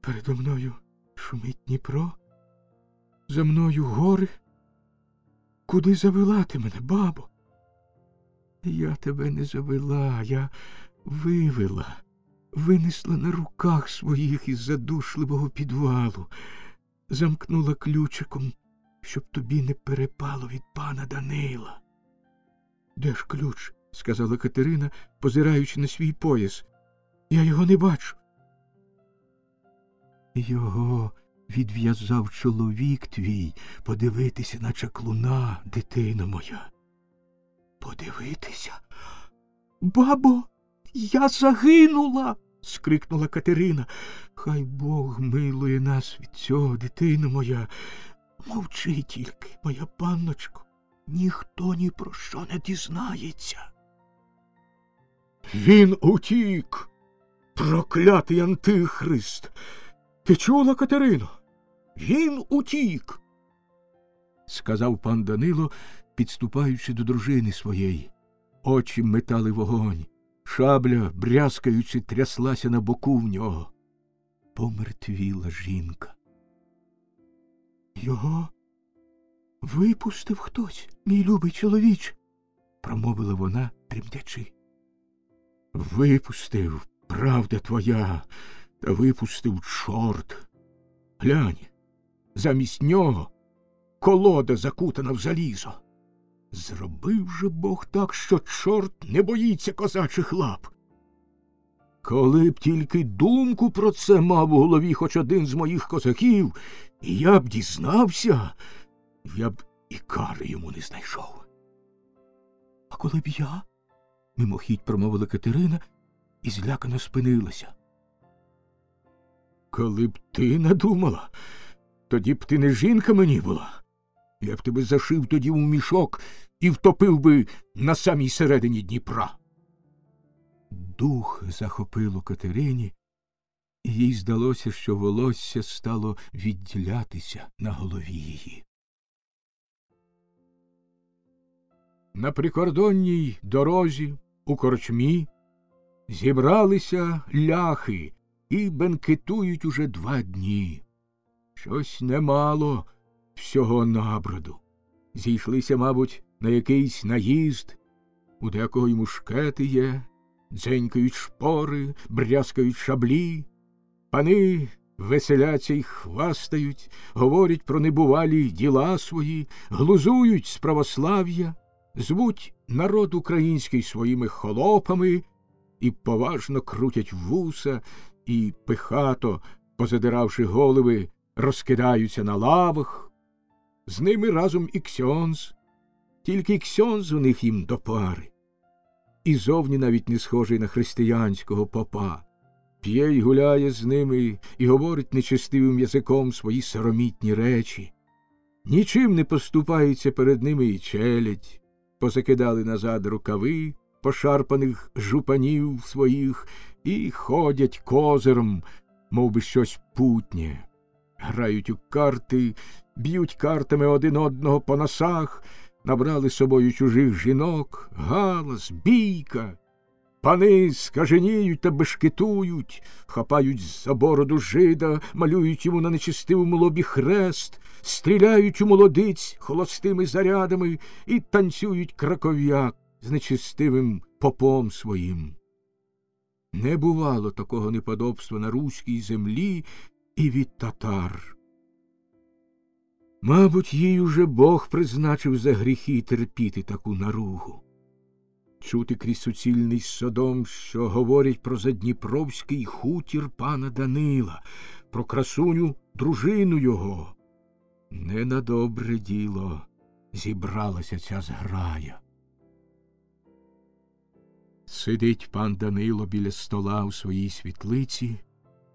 Передо мною шумить Дніпро, за мною гори. Куди завела ти мене, бабо? Я тебе не завела, я вивела, винесла на руках своїх із задушливого підвалу, замкнула ключиком, щоб тобі не перепало від пана Данила. Де ж ключ? сказала Катерина, позираючи на свій пояс. Я його не бачу. Його відв'язав чоловік твій подивитися на чаклуна, дитино моя. Подивитися. Бабо, я загинула. скрикнула Катерина. Хай Бог милує нас від цього, дитино моя. Мовчи тільки, моя панночко, ніхто ні про що не дізнається. Він утік, проклятий антихрист. Ти чула, Катерино? Він утік, сказав пан Данило, підступаючи до дружини своєї. Очі метали вогонь, шабля, брязкаючи, тряслася на боку в нього. Помертвіла жінка. Його випустив хтось, мій любий чоловіч, промовила вона, тремтячи. Випустив, правда твоя, та випустив чорт. Глянь, замість нього колода закутана в залізо. Зробив же Бог так, що чорт не боїться козачих лап. Коли б тільки думку про це мав у голові хоч один з моїх козаків, і я б дізнався, я б і кари йому не знайшов. А коли б я? мимохідь промовила Катерина і злякано спинилася. Коли б ти надумала, тоді б ти не жінка мені була. Я б тебе зашив тоді у мішок і втопив би на самій середині Дніпра. Дух захопило Катерині, і їй здалося, що волосся стало відділятися на голові її. На прикордонній дорозі у корчмі зібралися ляхи і бенкетують уже два дні. Щось немало всього наброду. Зійшлися, мабуть, на якийсь наїзд, у декого й мушкети є, дзенькають шпори, брязкають шаблі, пани веселяться й хвастають, говорять про небувалі діла свої, глузують з православ'я, звуть народ український своїми холопами і поважно крутять вуса, і пихато, позадиравши голови, розкидаються на лавах. З ними разом і ксьонз, тільки ксьонз у них їм до пари. І зовні навіть не схожий на християнського попа. П'є й гуляє з ними і говорить нечестивим язиком свої саромітні речі. Нічим не поступається перед ними і челядь, позакидали назад рукави пошарпаних жупанів своїх і ходять козиром, мов би щось путнє. Грають у карти, б'ють картами один одного по носах, набрали собою чужих жінок, галас, бійка. Пани скаженіють та бешкетують, хапають за бороду жида, малюють йому на нечистивому лобі хрест, стріляють у молодиць холостими зарядами і танцюють краков'як з нечистивим попом своїм. Не бувало такого неподобства на руській землі і від татар. Мабуть, їй уже Бог призначив за гріхи терпіти таку наругу. Чути крізь суцільний содом, що говорять про задніпровський хутір пана Данила, про красуню дружину його. Не на добре діло зібралася ця зграя. Сидить пан Данило біля стола у своїй світлиці,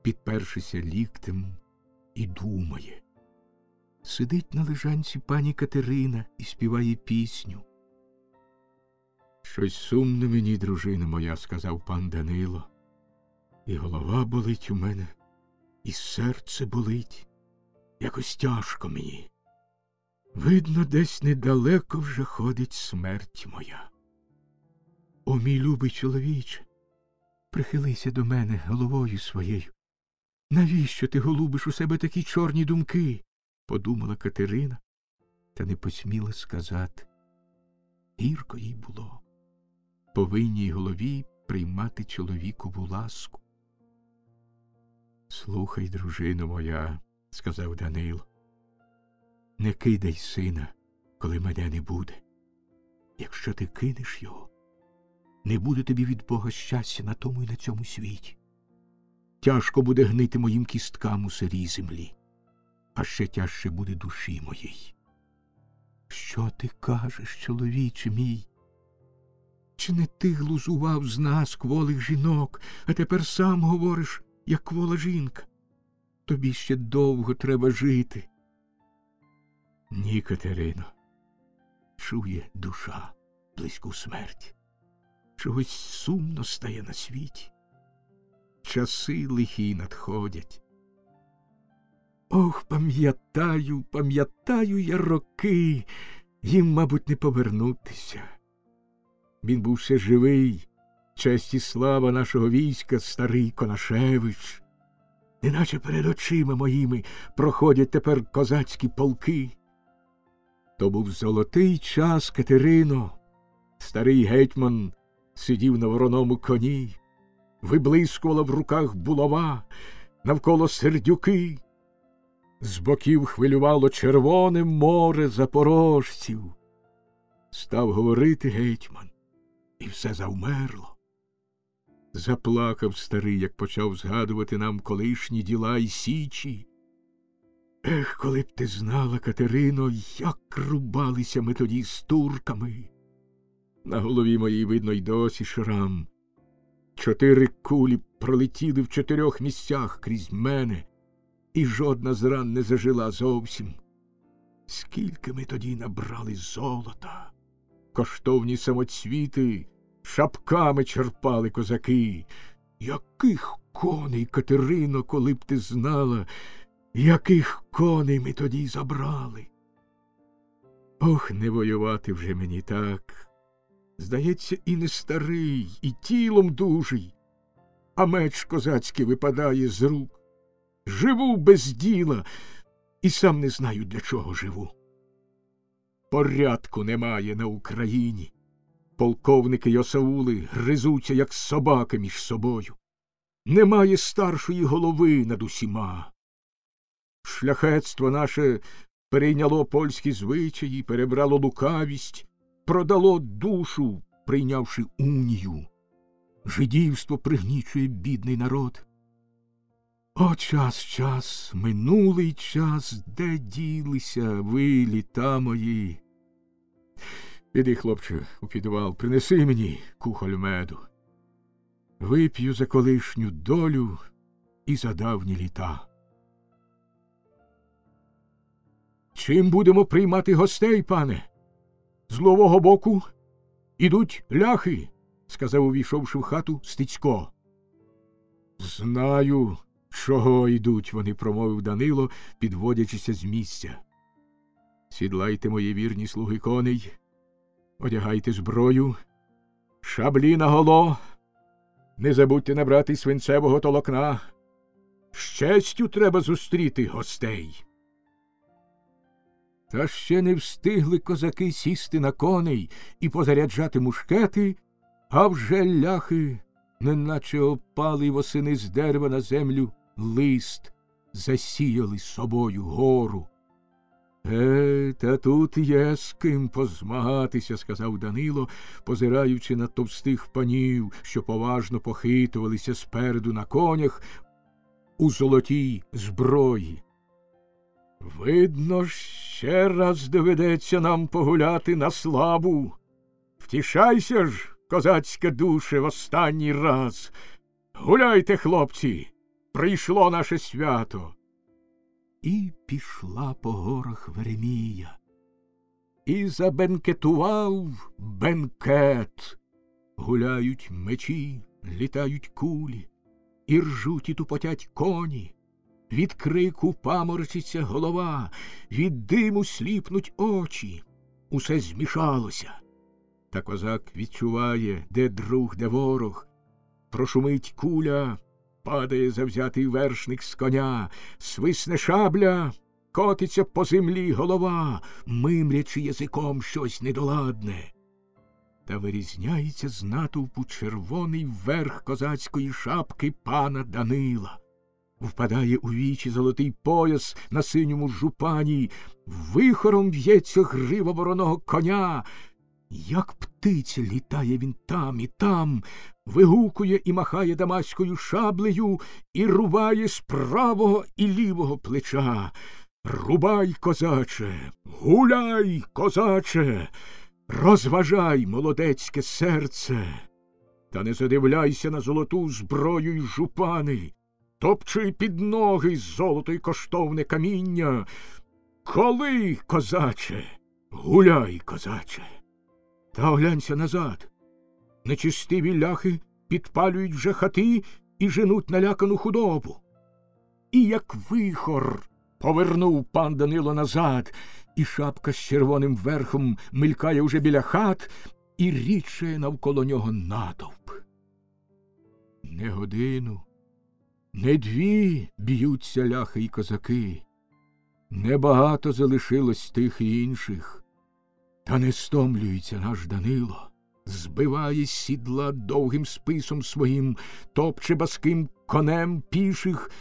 підпершися ліктем, і думає. Сидить на лежанці пані Катерина і співає пісню. Щось сумне мені, дружина моя, сказав пан Данило. І голова болить у мене, і серце болить. Якось тяжко мені. Видно, десь недалеко вже ходить смерть моя. О, мій любий чоловіче, прихилися до мене головою своєю Навіщо ти голубиш у себе такі чорні думки? подумала Катерина, та не посміла сказати. Гірко їй було. Повинній голові приймати чоловікову ласку. Слухай, дружино моя, сказав Данило, не кидай сина, коли мене не буде. Якщо ти кинеш його, не буде тобі від Бога щастя на тому і на цьому світі. Тяжко буде гнити моїм кісткам у сирій землі, а ще тяжче буде душі моїй. Що ти кажеш, чоловіче мій? Чи не ти глузував з нас кволих жінок, а тепер сам говориш, як квола жінка? Тобі ще довго треба жити. Ні, Катерино, чує душа близьку смерть. Чогось сумно стає на світі. Часи лихі надходять. Ох, пам'ятаю, пам'ятаю я роки, їм, мабуть, не повернутися. Він був ще живий, честь і слава нашого війська, старий Конашевич. Неначе перед очима моїми проходять тепер козацькі полки. То був золотий час Катерино. Старий гетьман сидів на вороному коні, виблискувала в руках булава, навколо сердюки. З боків хвилювало червоне море запорожців. Став говорити гетьман, і все завмерло. Заплакав старий, як почав згадувати нам колишні діла й січі. Ех, коли б ти знала, Катерино, як рубалися ми тоді з турками. На голові моїй видно й досі шрам. Чотири кулі пролетіли в чотирьох місцях крізь мене, і жодна з ран не зажила зовсім. Скільки ми тоді набрали золота, коштовні самоцвіти, шапками черпали козаки. Яких коней, Катерино, коли б ти знала, яких коней ми тоді забрали? Ох, не воювати вже мені так. Здається, і не старий, і тілом дужий, а меч козацький випадає з рук. Живу без діла і сам не знаю, для чого живу. Порядку немає на Україні. Полковники й осаули гризуться, як собаки між собою. Немає старшої голови над усіма. Шляхетство наше перейняло польські звичаї, перебрало лукавість, продало душу, прийнявши унію. Жидівство пригнічує бідний народ. О, час, час, минулий час, де ділися ви, літа мої. Іди, хлопче, у підвал, принеси мені кухоль меду. Вип'ю за колишню долю і за давні літа. Чим будемо приймати гостей, пане? З лового боку ідуть ляхи, сказав, увійшовши в хату Стецько. Знаю, чого йдуть вони, промовив Данило, підводячися з місця. Сідлайте, мої вірні слуги коней, одягайте зброю, шаблі на голо, не забудьте набрати свинцевого толокна. З честю треба зустріти гостей. Та ще не встигли козаки сісти на коней і позаряджати мушкети, а вже ляхи, неначе опали восени з дерева на землю лист, засіяли собою гору. Е, та тут є з ким позмагатися, сказав Данило, позираючи на товстих панів, що поважно похитувалися спереду на конях у золотій зброї. Видно, ще раз доведеться нам погуляти на славу. Втішайся ж, козацька душе, в останній раз. Гуляйте, хлопці, прийшло наше свято. І пішла по горах Веремія. І забенкетував бенкет. Гуляють мечі, літають кулі, і ржуть і тупотять коні. Від крику паморочиться голова, від диму сліпнуть очі. Усе змішалося. Та козак відчуває, де друг, де ворог. Прошумить куля, падає завзятий вершник з коня, свисне шабля, котиться по землі голова, мимрячи язиком щось недоладне. Та вирізняється з натовпу червоний верх козацької шапки пана Данила. Впадає у вічі золотий пояс на синьому жупані, вихором в'ється грива вороного коня. Як птиця літає він там і там, вигукує і махає дамаською шаблею і рубає з правого і лівого плеча. Рубай, козаче, гуляй, козаче, розважай молодецьке серце. Та не задивляйся на золоту зброю й жупани, топчи під ноги з золото й коштовне каміння. Коли, козаче, гуляй, козаче. Та оглянься назад. Нечистиві ляхи підпалюють вже хати і женуть налякану худобу. І як вихор повернув пан Данило назад, і шапка з червоним верхом мелькає уже біля хат, і річає навколо нього натовп. Не годину, не дві б'ються ляхи й козаки. Небагато залишилось тих і інших. Та не стомлюється наш Данило, збиває з сідла довгим списом своїм, топче баским конем піших,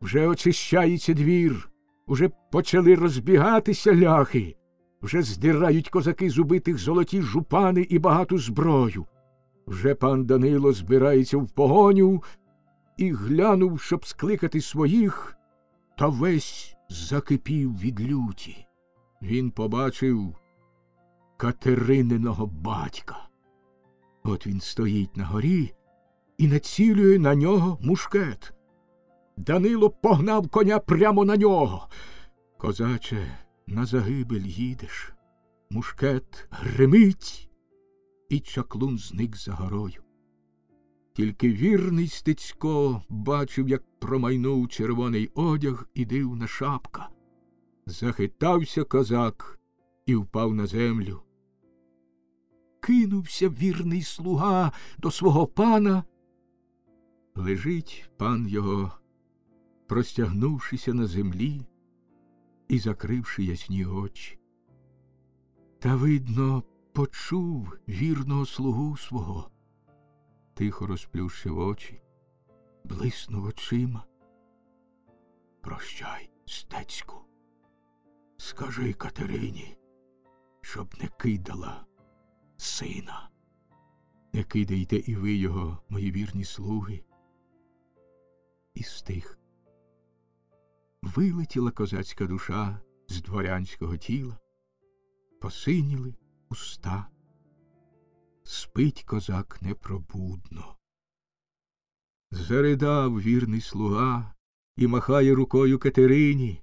вже очищається двір, уже почали розбігатися ляхи, вже здирають козаки з убитих золоті жупани і багату зброю. Вже пан Данило збирається в погоню і глянув, щоб скликати своїх, та весь закипів від люті. Він побачив Катерининого батька. От він стоїть на горі і націлює на нього мушкет. Данило погнав коня прямо на нього. Козаче, на загибель їдеш. Мушкет гримить, і чаклун зник за горою. Тільки вірний Стецько бачив, як промайнув червоний одяг і дивна шапка. Захитався козак і впав на землю. Кинувся вірний слуга до свого пана. Лежить пан його, простягнувшися на землі і закривши ясні очі. Та, видно, почув вірного слугу свого, тихо розплющив очі, блиснув очима. Прощай, стецьку, скажи Катерині, щоб не кидала сина. Не кидайте і ви його, мої вірні слуги. І стих. Вилетіла козацька душа з дворянського тіла, посиніли уста. Спить козак непробудно. Заридав вірний слуга і махає рукою Катерині.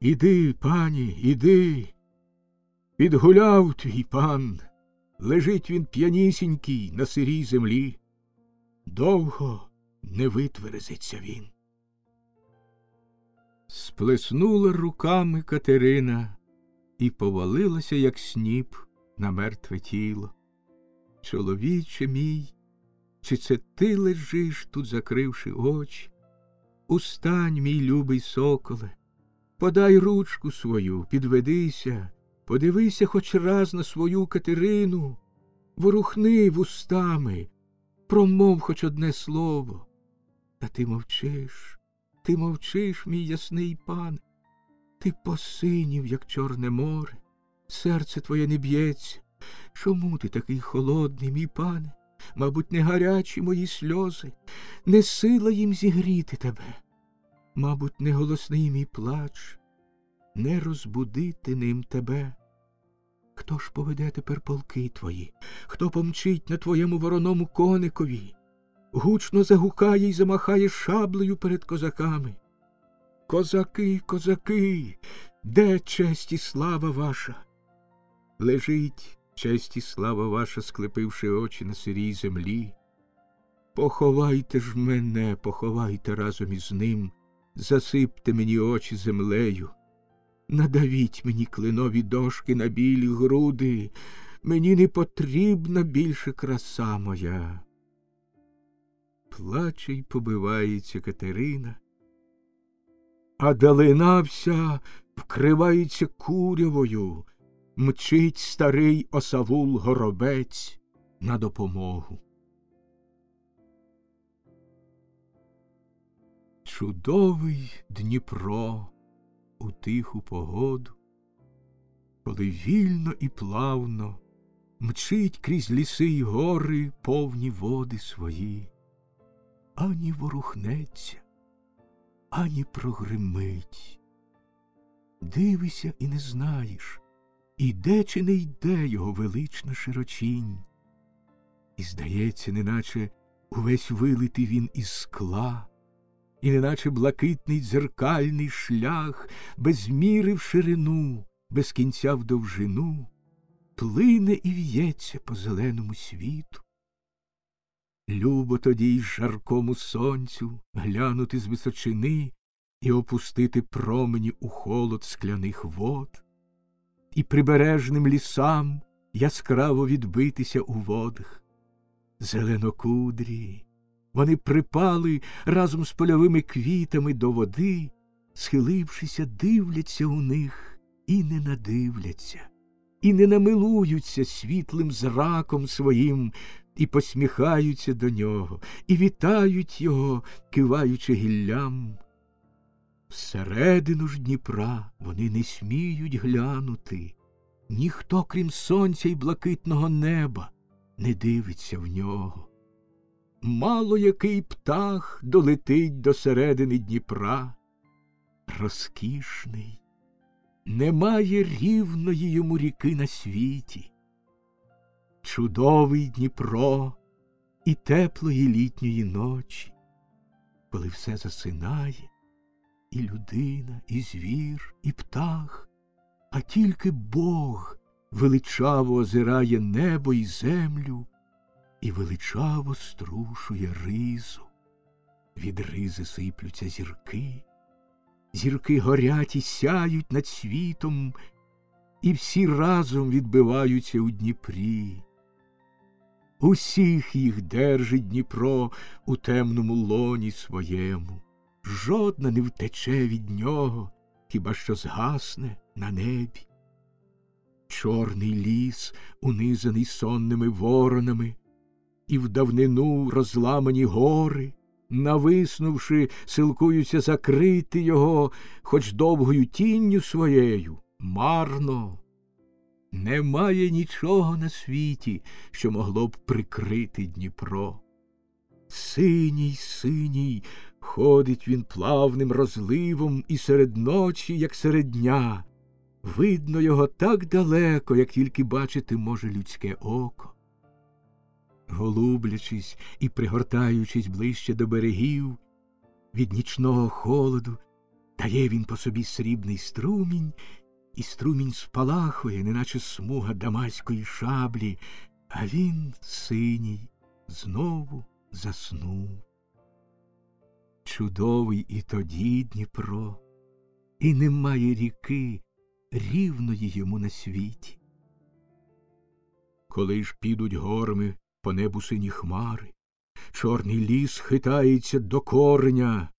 Іди, пані, іди. Підгуляв твій пан. Лежить він п'янісінький на сирій землі. Довго не витверезиться він. Сплеснула руками Катерина і повалилася, як сніп, на мертве тіло. Чоловіче мій, чи це ти лежиш тут, закривши очі? Устань, мій любий соколе, подай ручку свою, підведися, подивися хоч раз на свою Катерину, ворухни вустами, промов хоч одне слово. Та ти мовчиш, ти мовчиш, мій ясний пане, ти посинів, як Чорне море, серце твоє не б'ється. Чому ти такий холодний, мій пане? Мабуть, не гарячі мої сльози, не сила їм зігріти тебе. Мабуть, не голосний мій плач, не розбудити ним тебе. Хто ж поведе тепер полки твої, хто помчить на твоєму вороному коникові, гучно загукає й замахає шаблею перед козаками. Козаки, козаки, де честь і слава ваша? Лежить честь і слава ваша, склепивши очі на сирій землі. Поховайте ж мене, поховайте разом із ним, засипте мені очі землею. Надавіть мені клинові дошки на білі груди, мені не потрібна більше краса моя. Плаче й побивається Катерина, а далина вся вкривається курявою, мчить старий осавул горобець на допомогу. Чудовий Дніпро у тиху погоду, коли вільно і плавно мчить крізь ліси й гори повні води свої, ані ворухнеться, ані прогримить. Дивися і не знаєш, іде чи не йде його велична широчінь. І, здається, неначе увесь вилитий він із скла, і неначе блакитний дзеркальний шлях, без міри в ширину, без кінця в довжину, плине і в'ється по зеленому світу. Любо тоді й жаркому сонцю глянути з височини і опустити промені у холод скляних вод, і прибережним лісам яскраво відбитися у водах. Зеленокудрі, вони припали разом з польовими квітами до води, схилившися, дивляться у них і не надивляться, і не намилуються світлим зраком своїм, і посміхаються до нього, і вітають його, киваючи гіллям. Всередину ж Дніпра вони не сміють глянути, ніхто, крім сонця й блакитного неба, не дивиться в нього. Мало який птах долетить до середини Дніпра, розкішний, немає рівної йому ріки на світі. Чудовий Дніпро і теплої літньої ночі, коли все засинає, і людина, і звір, і птах, а тільки Бог величаво озирає небо і землю і величаво струшує ризу. Від ризи сиплються зірки, зірки горять і сяють над світом, і всі разом відбиваються у Дніпрі. Усіх їх держить Дніпро у темному лоні своєму, жодна не втече від нього, хіба що згасне на небі. Чорний ліс, унизаний сонними воронами, і в давнину розламані гори, нависнувши, силкуються закрити його, хоч довгою тінню своєю, марно. Немає нічого на світі, що могло б прикрити Дніпро. Синій, синій, ходить він плавним розливом і серед ночі, як серед дня. Видно його так далеко, як тільки бачити може людське око. Голублячись і пригортаючись ближче до берегів, від нічного холоду, дає він по собі срібний струмінь, і струмінь спалахує, неначе смуга дамаської шаблі, а він синій знову заснув. Чудовий і тоді Дніпро, і немає ріки рівної йому на світі. Коли ж підуть горми по небу сині хмари, чорний ліс хитається до кореня,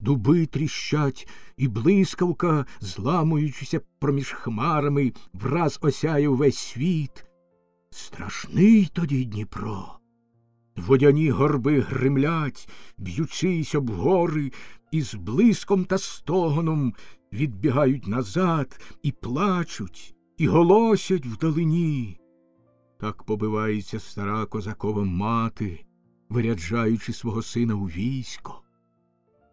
дуби тріщать, і блискавка, зламуючися проміж хмарами, враз осяє увесь світ. Страшний тоді Дніпро. Водяні горби гримлять, б'ючись об гори, і з блиском та стогоном відбігають назад і плачуть, і голосять вдалині. Так побивається стара козакова мати, виряджаючи свого сина у військо.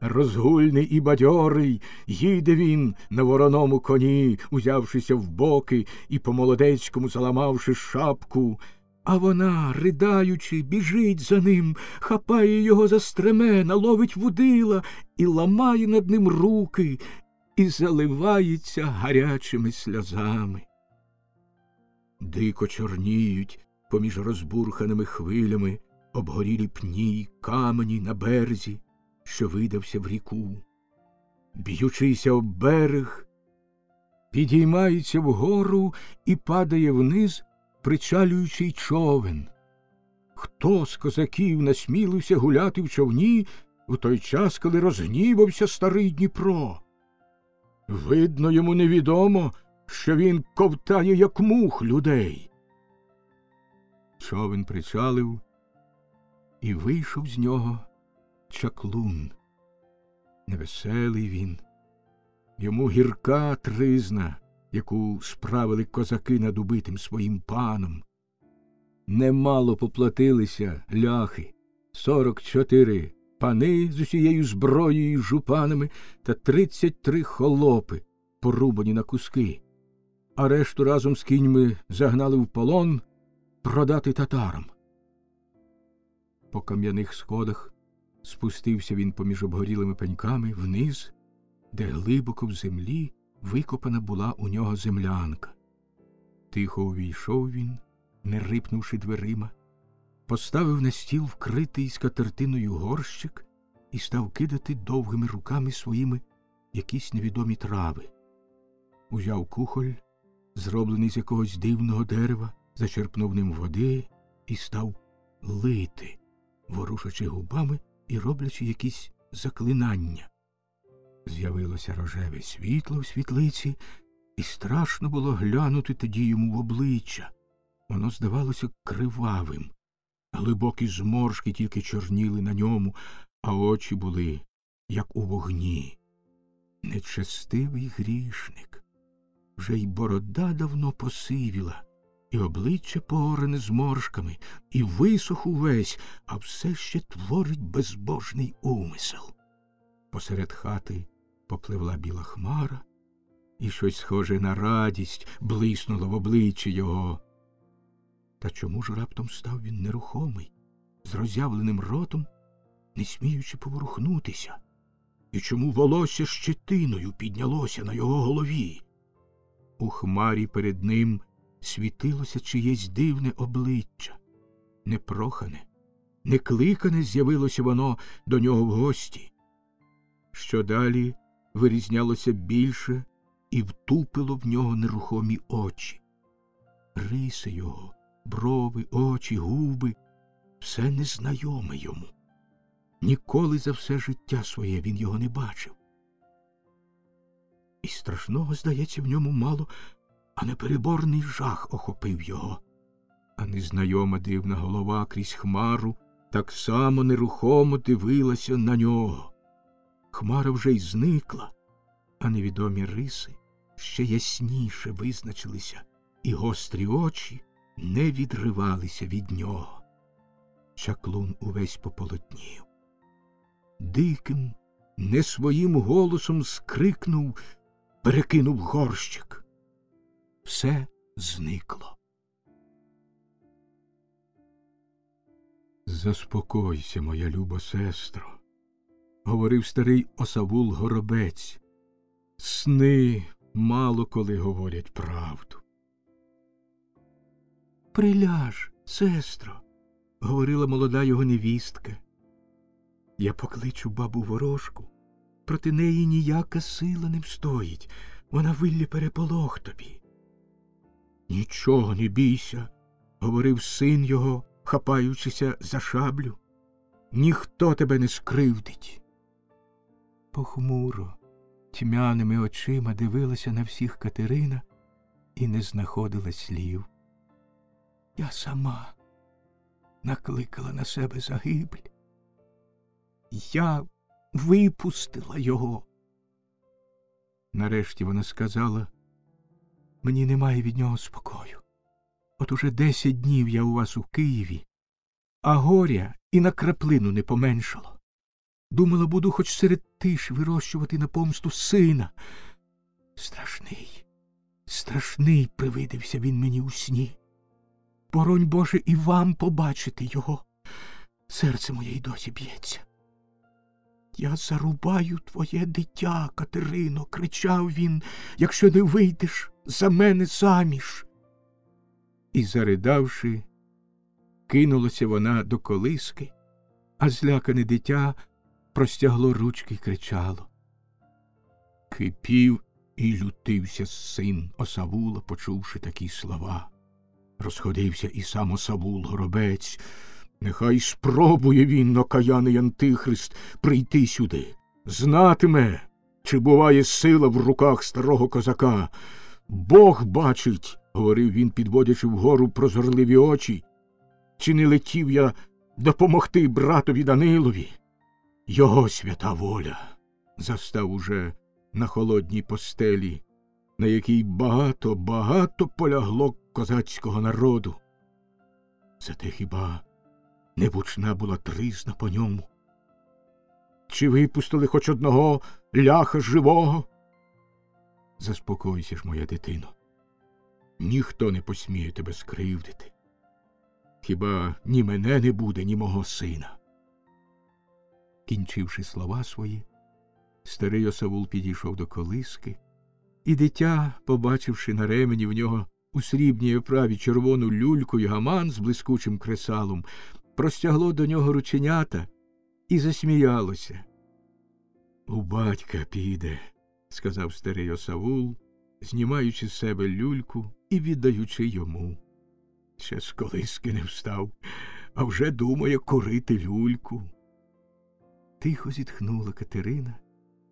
Розгульний і бадьорий їде він на вороному коні, узявшися в боки і по молодецькому заламавши шапку, а вона, ридаючи, біжить за ним, хапає його за стремена, ловить вудила і ламає над ним руки, і заливається гарячими сльозами. Дико чорніють поміж розбурханими хвилями обгорілі пні й камені на березі, що видався в ріку. Б'ючися об берег, підіймається вгору і падає вниз причалюючий човен. хто з козаків насмілився гуляти в човні у той час, коли розгнівався старий Дніпро. Видно, йому невідомо, що він ковтає, як мух людей. Човен причалив, і вийшов з нього чаклун. Невеселий він, йому гірка тризна, яку справили козаки над убитим своїм паном. Немало поплатилися ляхи сорок чотири пани з усією зброєю і жупанами та тридцять три холопи, порубані на куски, а решту разом з кіньми загнали в полон продати татарам. По кам'яних сходах спустився він поміж обгорілими пеньками вниз, де глибоко в землі викопана була у нього землянка. Тихо увійшов він, не рипнувши дверима, поставив на стіл вкритий скатертиною горщик і став кидати довгими руками своїми якісь невідомі трави. Узяв кухоль, зроблений з якогось дивного дерева, зачерпнув ним води і став лити, ворушачи губами і роблячи якісь заклинання. З'явилося рожеве світло в світлиці, і страшно було глянути тоді йому в обличчя. Воно здавалося кривавим. Глибокі зморшки тільки чорніли на ньому, а очі були, як у вогні. Нечестивий грішник. Вже й борода давно посивіла, і обличчя погорене зморшками, і висох увесь, а все ще творить безбожний умисел. Посеред хати попливла біла хмара, і щось схоже на радість блиснуло в обличчі його. Та чому ж раптом став він нерухомий, з роззявленим ротом, не сміючи поворухнутися, і чому волосся щетиною піднялося на його голові? У хмарі перед ним світилося чиєсь дивне обличчя, непрохане, некликане з'явилося воно до нього в гості. Що далі вирізнялося більше і втупило в нього нерухомі очі. Риси його брови, очі, губи все незнайоме йому. Ніколи за все життя своє він його не бачив. І страшного, здається, в ньому мало, а непереборний жах охопив його. А незнайома дивна голова крізь хмару так само нерухомо дивилася на нього. Хмара вже й зникла, а невідомі риси ще ясніше визначилися, і гострі очі не відривалися від нього. Чаклун увесь пополотнів. Диким, не своїм голосом скрикнув, перекинув горщик. Все зникло. Заспокойся, моя люба сестро, говорив старий осавул горобець. Сни мало коли говорять правду. Приляж, сестро, говорила молода його невістка. Я покличу бабу ворожку. Проти неї ніяка сила не встоїть. Вона виллі переполох тобі. Нічого не бійся, говорив син його, хапаючися за шаблю. Ніхто тебе не скривдить. Похмуро, тьмяними очима дивилася на всіх Катерина і не знаходила слів. Я сама накликала на себе загибель. Я випустила його. Нарешті вона сказала мені немає від нього спокою. От уже десять днів я у вас у Києві, а горя і на краплину не поменшало. Думала, буду хоч серед тиш вирощувати на помсту сина. Страшний, страшний привидився він мені у сні. Боронь Боже, і вам побачити його. Серце моє й досі б'ється. Я зарубаю твоє дитя, Катерино, кричав він, якщо не вийдеш за мене заміж. І, заридавши, кинулася вона до колиски, а злякане дитя простягло ручки й кричало. Кипів і лютився син осавула, почувши такі слова. Розходився і сам осавул горобець. Нехай спробує він, окаяний антихрист, прийти сюди, знатиме, чи буває сила в руках старого козака. Бог бачить, говорив він, підводячи вгору прозорливі очі, чи не летів я допомогти братові Данилові. Його свята воля застав уже на холодній постелі, на якій багато, багато полягло козацького народу. Зате хіба не бучна була тризна по ньому? Чи випустили хоч одного ляха живого? Заспокойся ж, моя дитино. Ніхто не посміє тебе скривдити. Хіба ні мене не буде, ні мого сина. Кінчивши слова свої, старий осавул підійшов до колиски, і дитя, побачивши на ремені в нього у срібній оправі червону люльку й гаман з блискучим кресалом, простягло до нього рученята і засміялося. У батька піде, сказав старий осавул, знімаючи з себе люльку і віддаючи йому. Ще з колиски не встав, а вже думає курити люльку. Тихо зітхнула Катерина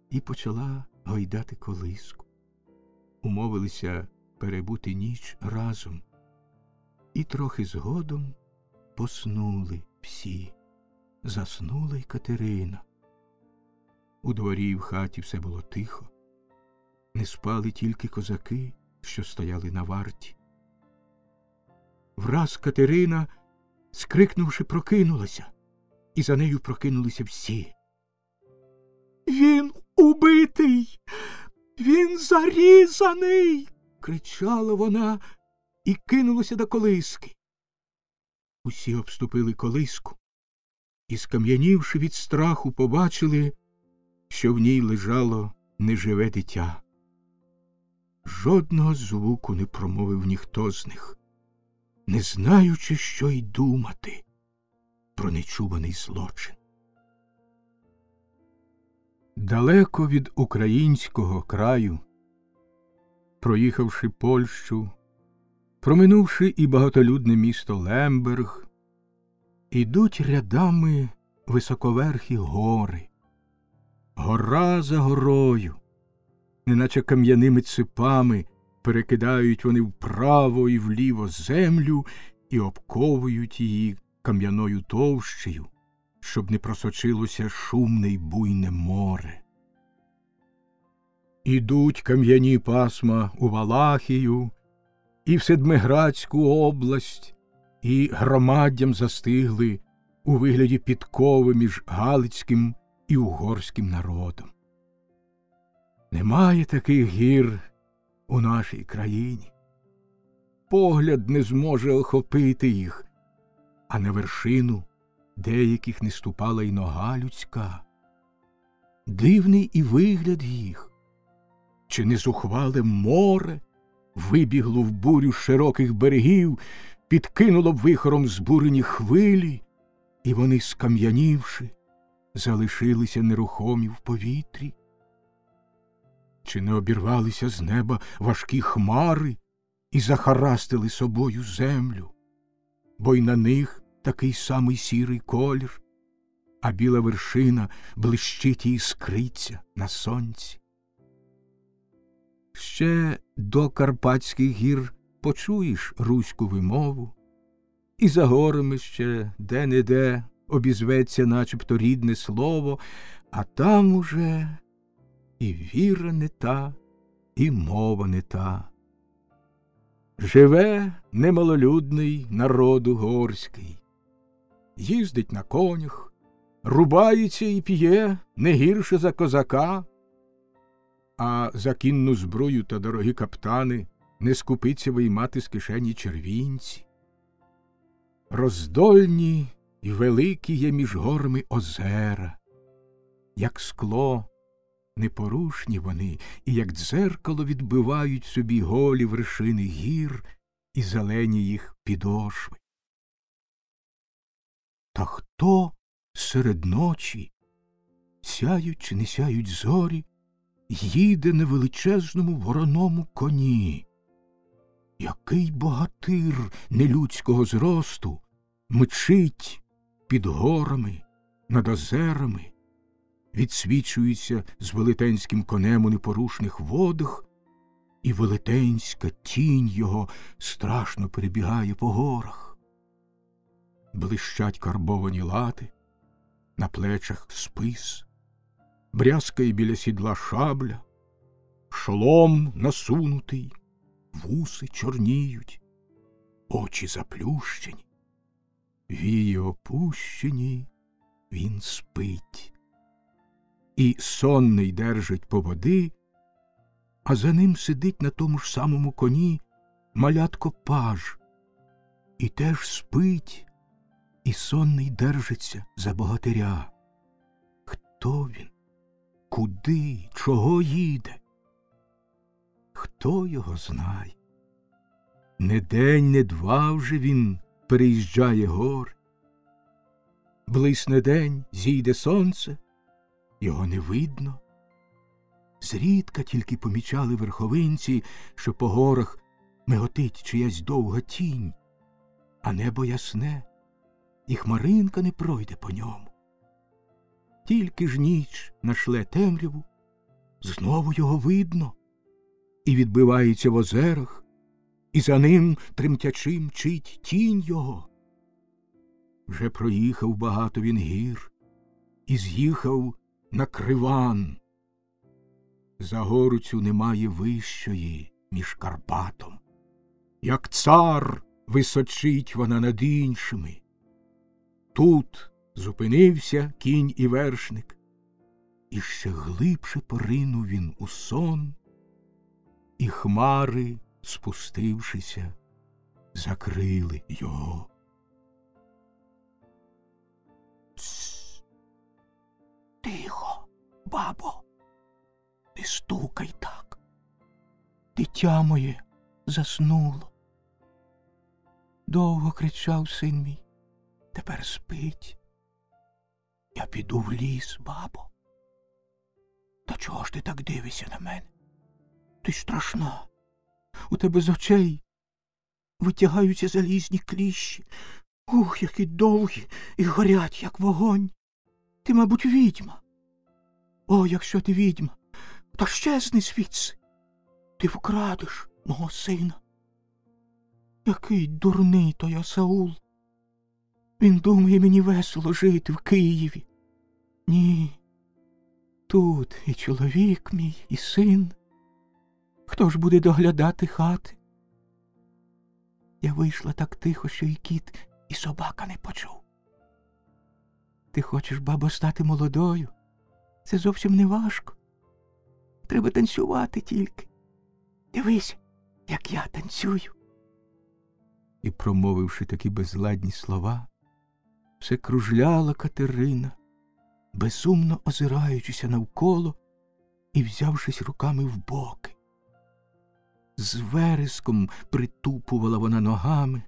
і почала гойдати колиску. Умовилися перебути ніч разом, і трохи згодом поснули всі. Заснула й Катерина. У дворі і в хаті все було тихо. Не спали тільки козаки, що стояли на варті. Враз Катерина, скрикнувши, прокинулася, і за нею прокинулися всі. Він убитий, він зарізаний. кричала вона і кинулася до колиски. Усі обступили колиску і, скам'янівши від страху, побачили, що в ній лежало неживе дитя. Жодного звуку не промовив ніхто з них, не знаючи, що й думати про нечуваний злочин. Далеко від українського краю, проїхавши Польщу, проминувши і багатолюдне місто Лемберг, ідуть рядами високоверхі гори, гора за горою, неначе кам'яними ципами перекидають вони вправо і вліво землю і обковують її кам'яною товщею щоб не просочилося шумне й буйне море. Ідуть кам'яні пасма у Валахію і в Седмиградську область, і громаддям застигли у вигляді підкови між Галицьким і угорським народом. Немає таких гір у нашій країні. Погляд не зможе охопити їх, а на вершину деяких не ступала й нога людська. Дивний і вигляд їх, чи не зухвале море вибігло в бурю широких берегів, підкинуло б вихором збурені хвилі, і вони, скам'янівши, залишилися нерухомі в повітрі. Чи не обірвалися з неба важкі хмари і захарастили собою землю, бо й на них такий самий сірий колір, а біла вершина блищить і іскриться на сонці. Ще до Карпатських гір почуєш руську вимову, і за горами ще де не де обізветься начебто рідне слово, а там уже і віра не та, і мова не та. Живе немалолюдний народу горський, їздить на конях, рубається і п'є не гірше за козака, а за кінну зброю та дорогі каптани не скупиться виймати з кишені червінці. Роздольні й великі є між горами озера, як скло, непорушні вони, і як дзеркало відбивають собі голі вершини гір і зелені їх підошви. Та хто серед ночі, сяють чи не сяють зорі, їде на величезному вороному коні? Який богатир нелюдського зросту мчить під горами, над озерами, відсвічується з велетенським конем у непорушних водах, і велетенська тінь його страшно перебігає по горах. Блищать карбовані лати, на плечах спис, брязкає біля сідла шабля, шолом насунутий, вуси чорніють, очі заплющені, вії опущені, він спить. І сонний держить поводи, а за ним сидить на тому ж самому коні малятко паж, і теж спить, і сонний держиться за богатиря. Хто він? Куди, чого їде? Хто його знає? Не день, не два вже він переїжджає гори. Блисне день, зійде сонце, його не видно. Зрідка тільки помічали верховинці, що по горах миготить чиясь довга тінь, а небо ясне, і хмаринка не пройде по ньому. Тільки ж ніч нашле темряву, знову його видно, і відбивається в озерах, і за ним тремтячи мчить тінь його. Вже проїхав багато він гір і з'їхав на криван. За гору цю немає вищої між Карпатом. Як цар височить вона над іншими. Тут зупинився кінь і вершник, і ще глибше поринув він у сон, і хмари, спустившися, закрили його. Тихо, бабо, не стукай так. Дитя моє заснуло. Довго кричав син мій, тепер спить. Я піду в ліс, бабо. Та чого ж ти так дивишся на мене? Ти страшна. У тебе з очей витягаються залізні кліщі. Ух, які довгі і горять, як вогонь. Ти, мабуть, відьма. О, якщо ти відьма, то щезни звідси. Ти вкрадеш мого сина. Який дурний той Асаул. Він думає мені весело жити в Києві. Ні. Тут і чоловік мій, і син. Хто ж буде доглядати хати? Я вийшла так тихо, що і кіт, і собака не почув. Ти хочеш, бабо, стати молодою? Це зовсім не важко. Треба танцювати тільки. Дивись, як я танцюю. І, промовивши такі безладні слова, все кружляла Катерина, безумно озираючися навколо і взявшись руками в боки. З вереском притупувала вона ногами,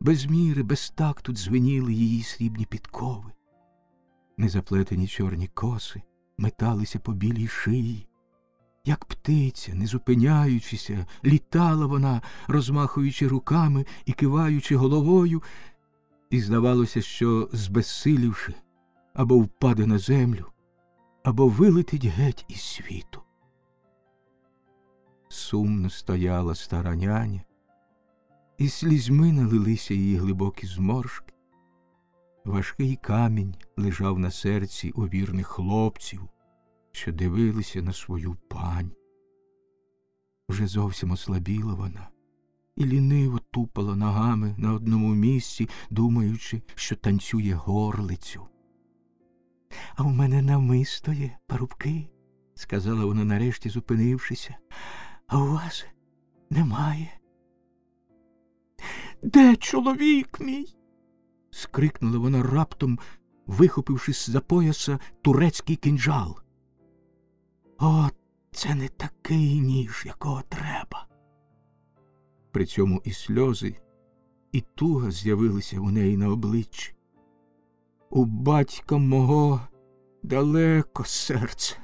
без міри, без такту дзвеніли її срібні підкови. Незаплетені чорні коси металися по білій шиї. Як птиця, не зупиняючися, літала вона, розмахуючи руками і киваючи головою, і здавалося, що, збезсилівши, або впаде на землю, або вилетить геть із світу. Сумно стояла стара няня, і слізьми налилися її глибокі зморшки. Важкий камінь лежав на серці у вірних хлопців, що дивилися на свою пань. Вже зовсім ослабіла вона і ліниво тупала ногами на одному місці, думаючи, що танцює горлицю. А в мене намисто є, парубки, сказала вона нарешті, зупинившися, а у вас немає. Де чоловік мій? скрикнула вона раптом, вихопившись за пояса турецький кинджал. О, це не такий ніж, якого треба. При цьому і сльози, і туга з'явилися у неї на обличчі. У батька мого далеко серце,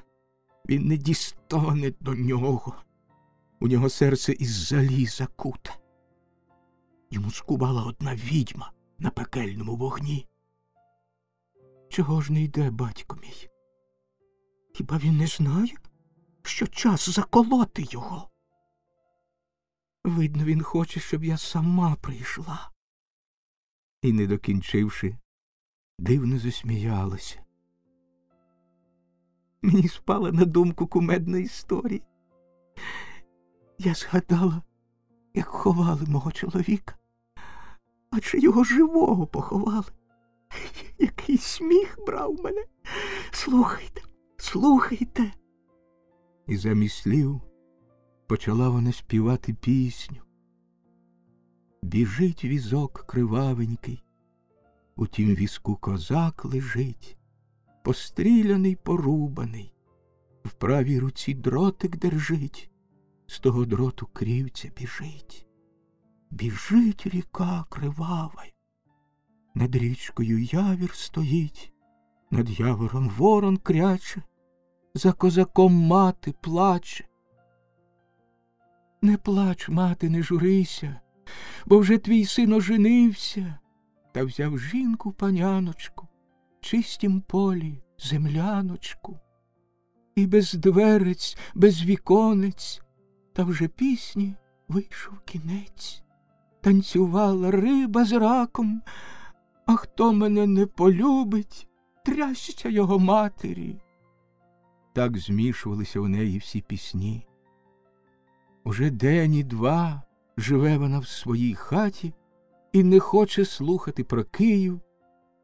він не дістане до нього. У нього серце із заліза куте. Йому скубала одна відьма на пекельному вогні. Чого ж не йде, батько мій? Хіба він не знає, що час заколоти його? Видно, він хоче, щоб я сама прийшла. І, не докінчивши, дивно засміялася. Мені спала на думку кумедна історія. Я згадала, як ховали мого чоловіка, адже його живого поховали. Який сміх брав мене. Слухайте, слухайте. І замість слів почала вона співати пісню. Біжить візок кривавенький, у тім візку козак лежить, постріляний, порубаний, в правій руці дротик держить, з того дроту крівця біжить. Біжить ріка кривава, над річкою явір стоїть, над явором ворон кряче, за козаком мати плаче. Не плач, мати, не журися, бо вже твій син оженився та взяв жінку паняночку, чистім полі земляночку, і без дверець, без віконець, та вже пісні вийшов кінець. Танцювала риба з раком, а хто мене не полюбить, трясся його матері. Так змішувалися у неї всі пісні. Уже день і два живе вона в своїй хаті і не хоче слухати про Київ,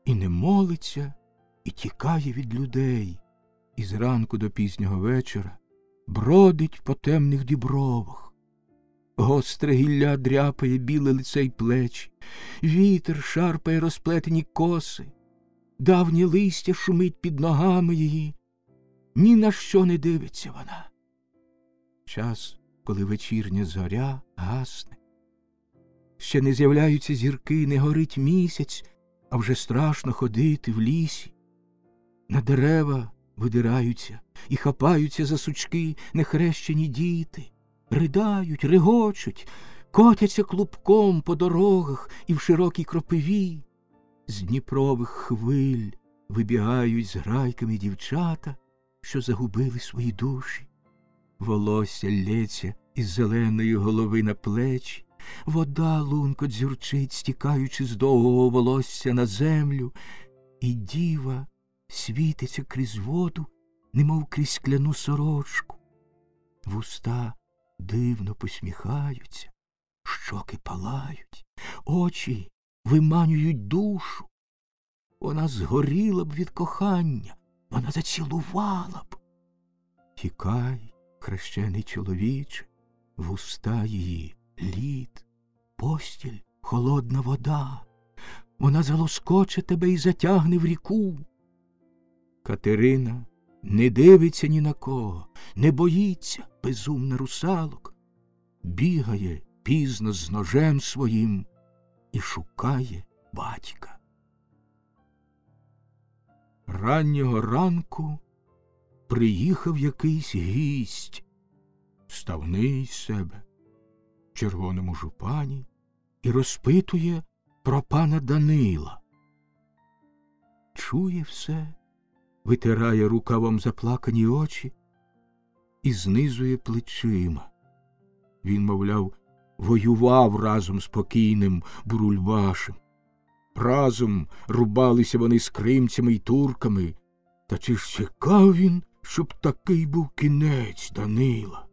і не молиться, і тікає від людей, і зранку до пізнього вечора бродить по темних дібровах. Гостре гілля дряпає біле лице й плечі, вітер шарпає розплетені коси, давнє листя шумить під ногами її, ні на що не дивиться вона. Час коли вечірня зоря гасне. Ще не з'являються зірки, не горить місяць, а вже страшно ходити в лісі. На дерева видираються і хапаються за сучки нехрещені діти, ридають, регочуть, котяться клубком по дорогах і в широкій кропиві. З дніпрових хвиль вибігають з грайками дівчата, що загубили свої душі волосся лється із зеленої голови на плечі, вода лунко дзюрчить, стікаючи з довгого волосся на землю, і діва світиться крізь воду, немов крізь скляну сорочку. Вуста дивно посміхаються, щоки палають, очі виманюють душу. Вона згоріла б від кохання, вона зацілувала б. Тікай, хрещений чоловіче, вуста її лід, постіль, холодна вода. Вона залоскоче тебе і затягне в ріку. Катерина не дивиться ні на кого, не боїться безумна русалок, бігає пізно з ножем своїм і шукає батька. Раннього ранку приїхав якийсь гість, ставний себе, в червоному жупані, і розпитує про пана Данила. Чує все, витирає рукавом заплакані очі і знизує плечима. Він, мовляв, воював разом з покійним Бурульбашем. Разом рубалися вони з кримцями й турками. Та чи ж чекав він щоб такий був кінець Данила.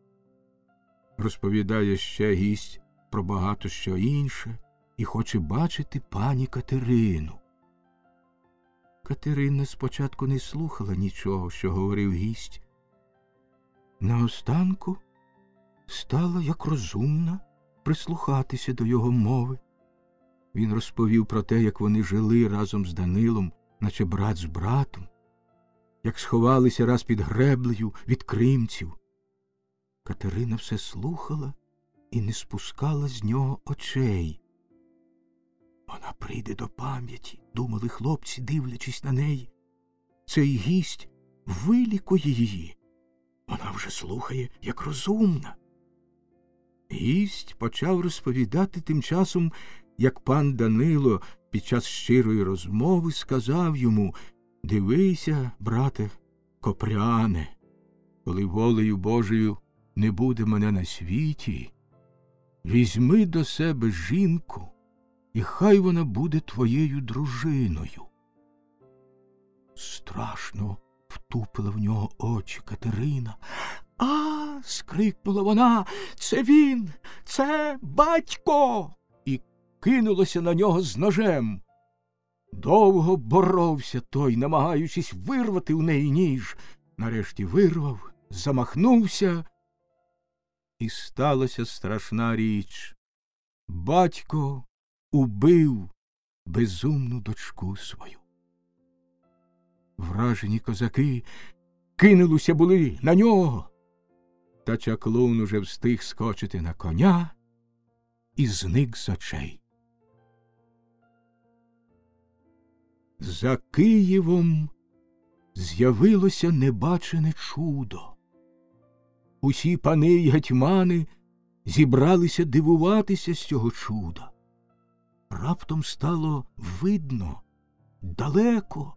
Розповідає ще гість про багато що інше і хоче бачити пані Катерину. Катерина спочатку не слухала нічого, що говорив гість. Наостанку стала, як розумна, прислухатися до його мови. Він розповів про те, як вони жили разом з Данилом, наче брат з братом, як сховалися раз під греблею від кримців. Катерина все слухала і не спускала з нього очей. Вона прийде до пам'яті, думали хлопці, дивлячись на неї. Цей гість вилікує її. Вона вже слухає, як розумна. Гість почав розповідати тим часом, як пан Данило під час щирої розмови сказав йому Дивися, брате, копряне, коли волею Божою не буде мене на світі, візьми до себе жінку, і хай вона буде твоєю дружиною. Страшно втупила в нього очі Катерина. А. скрикнула вона. Це він, це батько. І кинулася на нього з ножем. Довго боровся той, намагаючись вирвати у неї ніж. Нарешті вирвав, замахнувся, і сталася страшна річ. Батько убив безумну дочку свою. Вражені козаки кинулися були на нього. Та чаклун уже встиг скочити на коня і зник з очей. За Києвом з'явилося небачене чудо. Усі пани й гетьмани зібралися дивуватися з цього чуда. Раптом стало видно далеко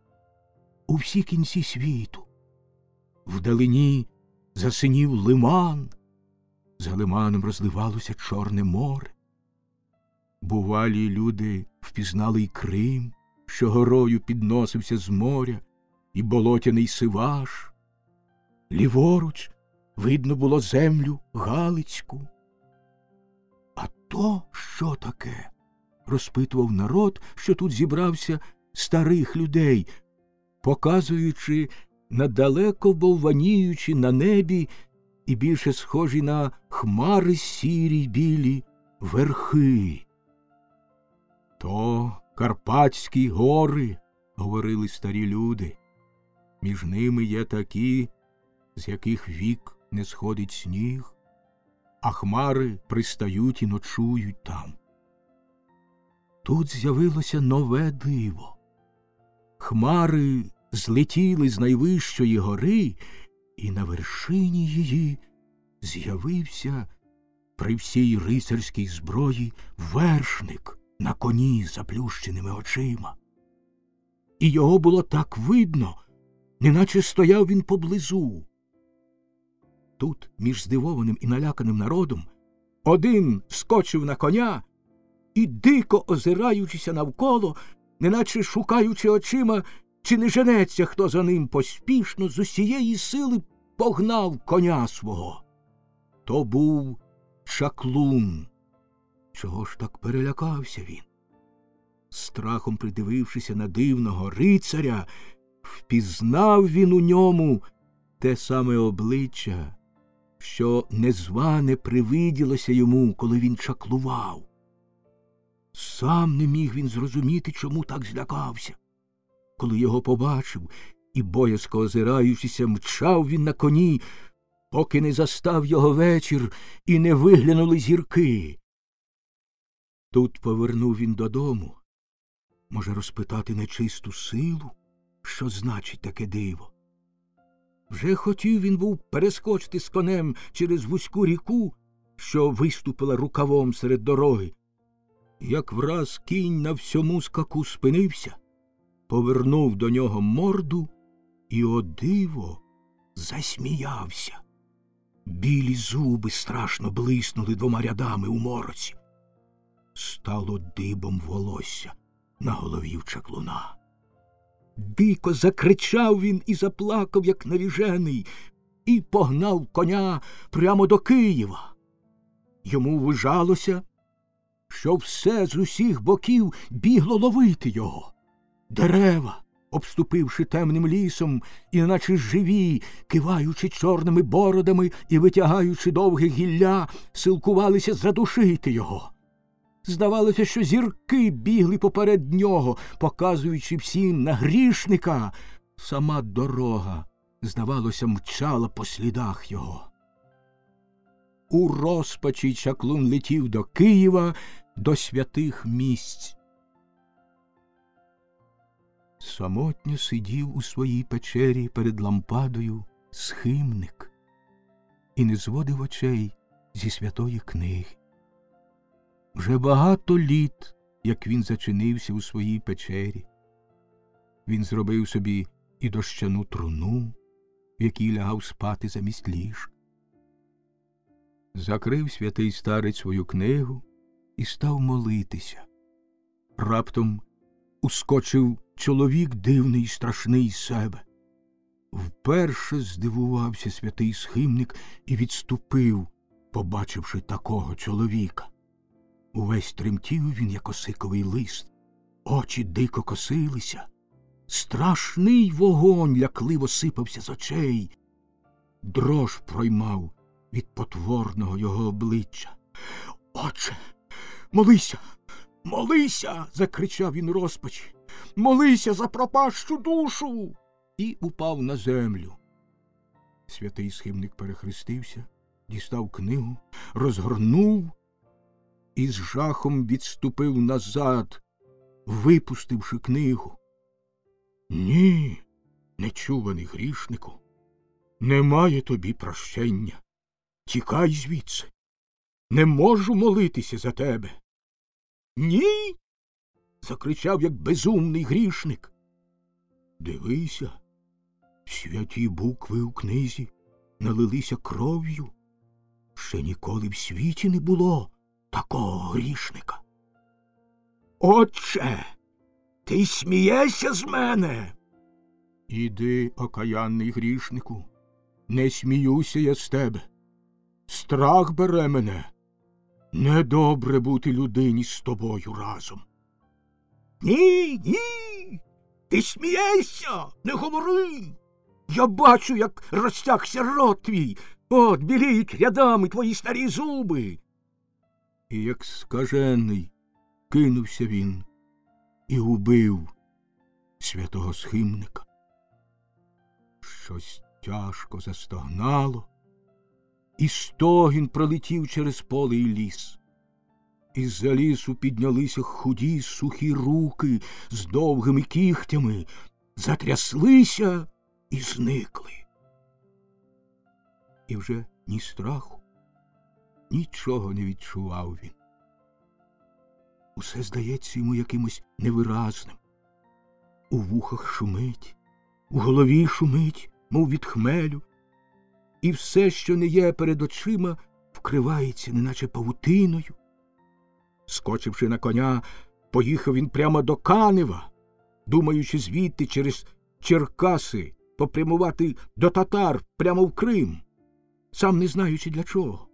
у всі кінці світу. Вдалині засинів лиман, за лиманом розливалося Чорне море. Бувалі люди впізнали й Крим, що горою підносився з моря, і болотяний сиваш. Ліворуч видно було землю Галицьку. А то що таке? розпитував народ, що тут зібрався старих людей, показуючи на далеко бовваніючи на небі і більше схожі на хмари сірі білі верхи. То Карпатські гори, говорили старі люди. Між ними є такі, з яких вік не сходить сніг, а хмари пристають і ночують там. Тут з'явилося нове диво. Хмари злетіли з найвищої гори, і на вершині її з'явився при всій рицарській зброї вершник на коні заплющеними очима. І його було так видно, неначе стояв він поблизу. Тут, між здивованим і наляканим народом, один скочив на коня і, дико озираючися навколо, неначе шукаючи очима, чи не женеться хто за ним поспішно, з усієї сили погнав коня свого. То був чаклун. Чого ж так перелякався він? Страхом придивившися на дивного рицаря, впізнав він у ньому те саме обличчя, що незване привиділося йому, коли він чаклував. Сам не міг він зрозуміти, чому так злякався. Коли його побачив і, боязко озираючися, мчав він на коні, поки не застав його вечір і не виглянули зірки. Тут повернув він додому. Може, розпитати нечисту силу, що значить таке диво. Вже хотів він був перескочити з конем через вузьку ріку, що виступила рукавом серед дороги, як враз кінь на всьому скаку спинився, повернув до нього морду і, о диво, засміявся. Білі зуби страшно блиснули двома рядами у мороці. Стало дибом волосся на голові в чаклуна. Дико закричав він і заплакав, як навіжений, і погнав коня прямо до Києва. Йому вижалося, що все з усіх боків бігло ловити його. Дерева, обступивши темним лісом, і наче живі, киваючи чорними бородами і витягаючи довге гілля, силкувалися задушити його. Здавалося, що зірки бігли поперед нього, показуючи всім на грішника. Сама дорога, здавалося, мчала по слідах його. У розпачі чаклун летів до Києва, до святих місць. Самотньо сидів у своїй печері перед лампадою схимник і не зводив очей зі святої книги. Вже багато літ, як він зачинився у своїй печері. Він зробив собі і дощану труну, в якій лягав спати замість ліж. Закрив святий старець свою книгу і став молитися. Раптом ускочив чоловік дивний і страшний з себе. Вперше здивувався святий схимник і відступив, побачивши такого чоловіка. Увесь тремтів він, як осиковий лист, очі дико косилися, страшний вогонь лякливо сипався з очей, дрож проймав від потворного його обличчя. Отче, молися, молися. закричав він розпачі. Молися за пропащу душу. І упав на землю. Святий схимник перехрестився, дістав книгу, розгорнув і з жахом відступив назад, випустивши книгу. Ні, нечуваний грішнику, немає тобі прощення. Тікай звідси. Не можу молитися за тебе. Ні. закричав, як безумний грішник. Дивися, святі букви у книзі налилися кров'ю. Ще ніколи в світі не було такого грішника. Отче, ти смієшся з мене? Іди, окаянний грішнику, не сміюся я з тебе. Страх бере мене. Недобре бути людині з тобою разом. Ні, ні. Ти смієшся, не говори. Я бачу, як розтягся рот твій. От біліють рядами твої старі зуби. І як скажений кинувся він і убив святого схимника. Щось тяжко застогнало і стогін пролетів через поле і ліс. Із за лісу піднялися худі сухі руки з довгими кігтями, затряслися і зникли. І вже ні страху, нічого не відчував він. Усе здається йому якимось невиразним. У вухах шумить, у голові шумить, мов від хмелю, і все, що не є перед очима, вкривається, неначе павутиною. Скочивши на коня, поїхав він прямо до Канева, думаючи звідти через Черкаси попрямувати до татар прямо в Крим, сам не знаючи для чого.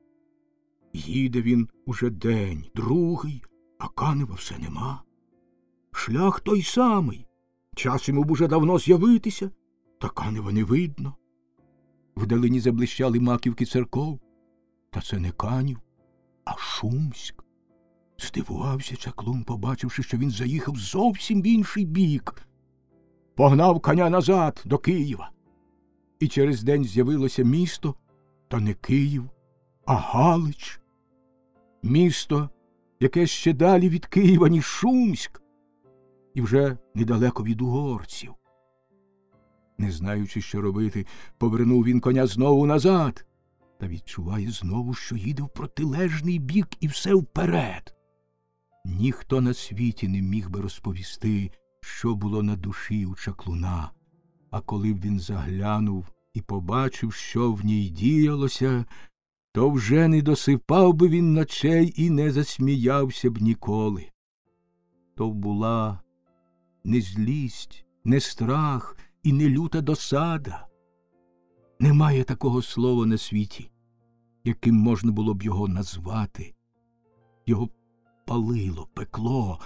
Їде він уже день, другий, а Канева все нема. Шлях той самий. Час йому б уже давно з'явитися, та Канева не видно. Вдалині заблищали маківки церков. Та це не канів, а Шумськ. Здивувався чаклун, побачивши, що він заїхав зовсім в інший бік. Погнав коня назад до Києва. І через день з'явилося місто, та не Київ, а Галич. Місто, яке ще далі від Києва, ніж Шумськ, і вже недалеко від угорців. Не знаючи, що робити, повернув він коня знову назад та відчуває знову, що їде в протилежний бік і все вперед. Ніхто на світі не міг би розповісти, що було на душі у чаклуна, а коли б він заглянув і побачив, що в ній діялося, то вже не досипав би він ночей і не засміявся б ніколи. То була не злість, не страх і не люта досада. Немає такого слова на світі, яким можна було б його назвати. Його палило, пекло,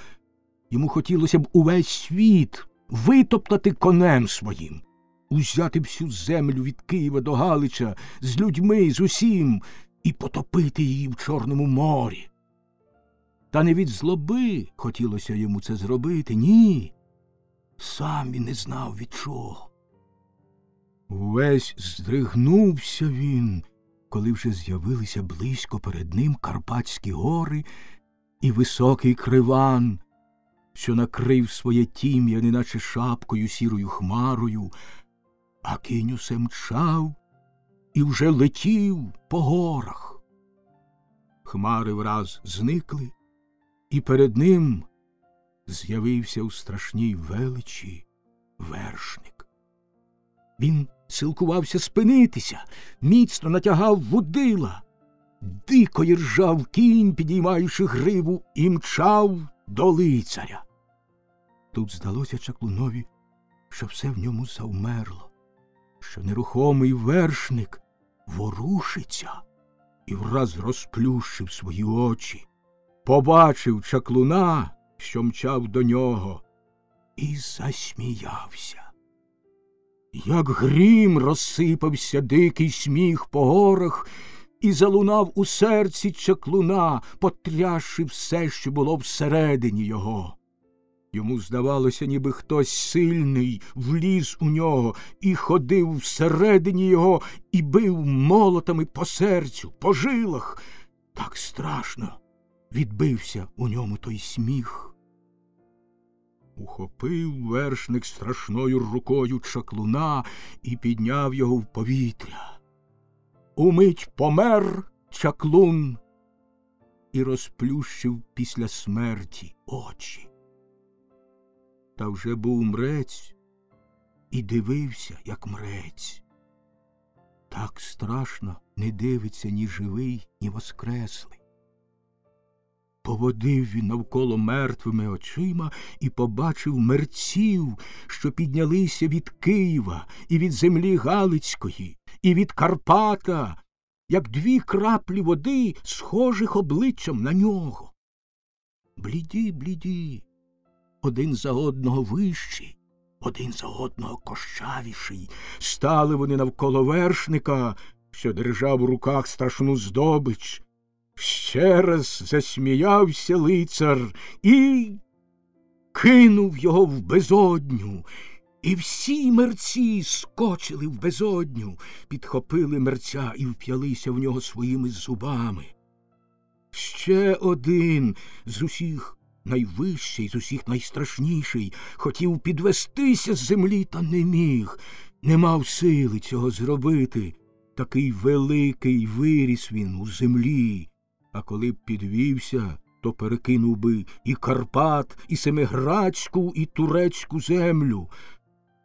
йому хотілося б увесь світ витоптати конем своїм, узяти всю землю від Києва до Галича з людьми, з усім і потопити її в Чорному морі. Та не від злоби хотілося йому це зробити, ні. Сам він не знав від чого. Увесь здригнувся він, коли вже з'явилися близько перед ним Карпатські гори і високий криван, що накрив своє тім'я, неначе шапкою сірою хмарою, а кінь усе мчав і вже летів по горах. Хмари враз зникли, і перед ним з'явився у страшній величі вершник. Він силкувався спинитися, міцно натягав вудила, дико іржав кінь, підіймаючи гриву, і мчав до лицаря. Тут здалося чаклунові, що все в ньому завмерло, що нерухомий вершник ворушиться і враз розплющив свої очі, побачив чаклуна, що мчав до нього, і засміявся. Як грім розсипався дикий сміх по горах і залунав у серці чаклуна, потрясши все, що було всередині його. Йому здавалося, ніби хтось сильний вліз у нього і ходив всередині його і бив молотами по серцю, по жилах. Так страшно відбився у ньому той сміх. Ухопив вершник страшною рукою чаклуна і підняв його в повітря. Умить помер чаклун і розплющив після смерті очі. Та вже був мрець і дивився, як мрець. Так страшно не дивиться ні живий, ні воскреслий. Поводив він навколо мертвими очима і побачив мерців, що піднялися від Києва і від землі Галицької, і від Карпата, як дві краплі води, схожих обличчям на нього. Бліді, бліді, один за одного вищі, один за одного кощавіший, стали вони навколо вершника, що держав у руках страшну здобич. Ще раз засміявся лицар і кинув його в безодню. І всі мерці скочили в безодню, підхопили мерця і вп'ялися в нього своїми зубами. Ще один з усіх найвищий, з усіх найстрашніший, хотів підвестися з землі, та не міг, не мав сили цього зробити. Такий великий виріс він у землі, а коли б підвівся, то перекинув би і Карпат, і Семиградську, і турецьку землю.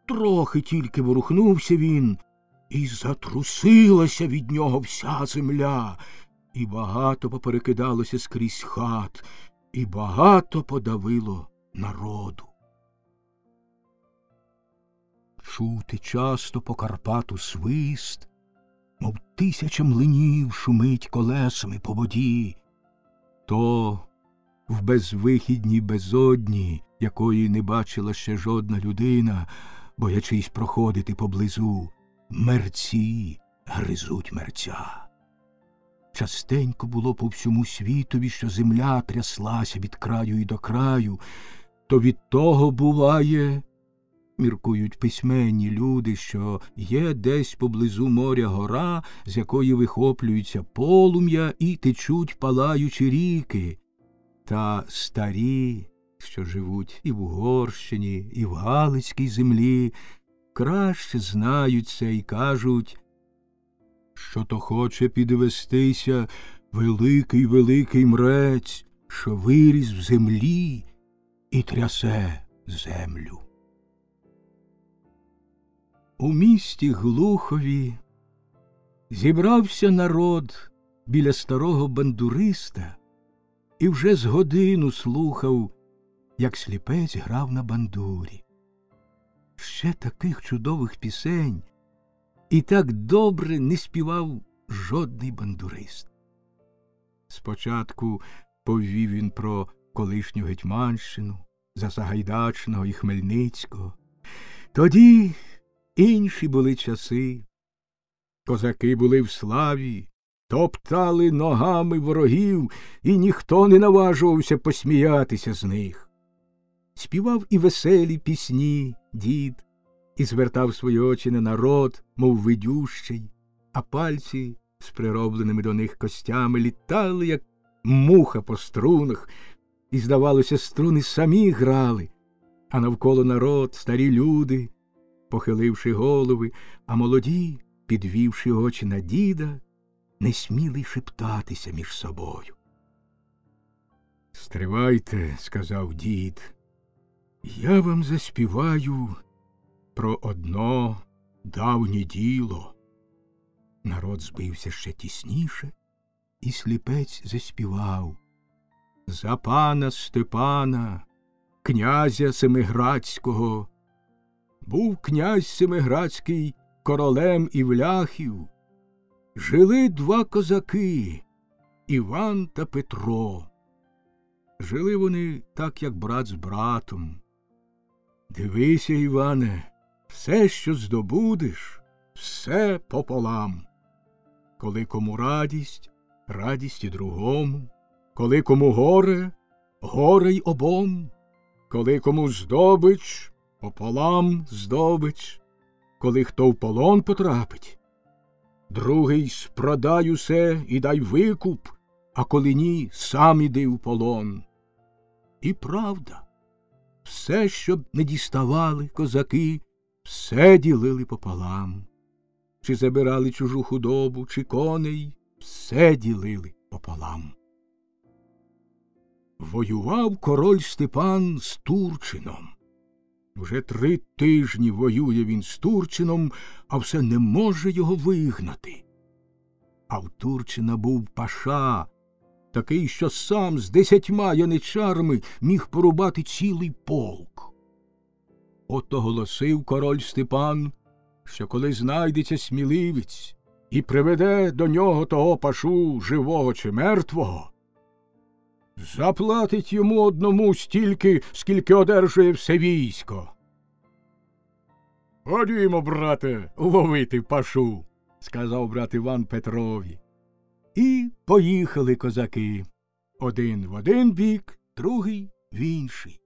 Трохи тільки ворухнувся він, і затрусилася від нього вся земля, і багато поперекидалося скрізь хат, і багато подавило народу. Чути часто по Карпату свист, мов тисяча млинів шумить колесами по воді, то в безвихідній безодні, якої не бачила ще жодна людина, боячись проходити поблизу, мерці гризуть мерця. Частенько було по всьому світові, що земля тряслася від краю і до краю, то від того буває, міркують письменні люди, що є десь поблизу моря гора, з якої вихоплюються полум'я і течуть палаючі ріки, та старі, що живуть і в Угорщині, і в Галицькій землі, краще знають це і кажуть що то хоче підвестися великий великий мрець, що виріс в землі і трясе землю. У місті Глухові зібрався народ біля старого бандуриста і вже з годину слухав, як сліпець грав на бандурі. Ще таких чудових пісень і так добре не співав жодний бандурист. Спочатку повів він про колишню Гетьманщину, за Сагайдачного і Хмельницького. Тоді інші були часи. Козаки були в славі, топтали ногами ворогів, і ніхто не наважувався посміятися з них. Співав і веселі пісні дід, і звертав свої очі на народ, мов видющий, а пальці з приробленими до них костями літали, як муха по струнах, і, здавалося, струни самі грали, а навколо народ, старі люди, похиливши голови, а молоді, підвівши очі на діда, не сміли шептатися між собою. Стривайте, сказав дід, я вам заспіваю про одно давнє діло. Народ збився ще тісніше, і сліпець заспівав. За пана Степана, князя Семиградського. Був князь Семиградський королем і вляхів. Жили два козаки Іван та Петро. Жили вони так, як брат з братом. Дивися, Іване, все, що здобудеш, все пополам. Коли кому радість, радість і другому, коли кому горе, горе й обом, коли кому здобич, пополам здобич, коли хто в полон потрапить. Другий спродай усе і дай викуп, а коли ні, сам іди в полон. І правда, все, що б не діставали козаки, все ділили пополам. Чи забирали чужу худобу, чи коней, все ділили пополам. Воював король Степан з Турчином. Вже три тижні воює він з Турчином, а все не може його вигнати. А в Турчина був паша, такий, що сам з десятьма яничарами міг порубати цілий полк. От оголосив король Степан, що коли знайдеться сміливець і приведе до нього того пашу живого чи мертвого, заплатить йому одному стільки, скільки одержує все військо. Ходімо, брате, ловити пашу, сказав брат Іван Петрові. І поїхали козаки. Один в один бік, другий в інший.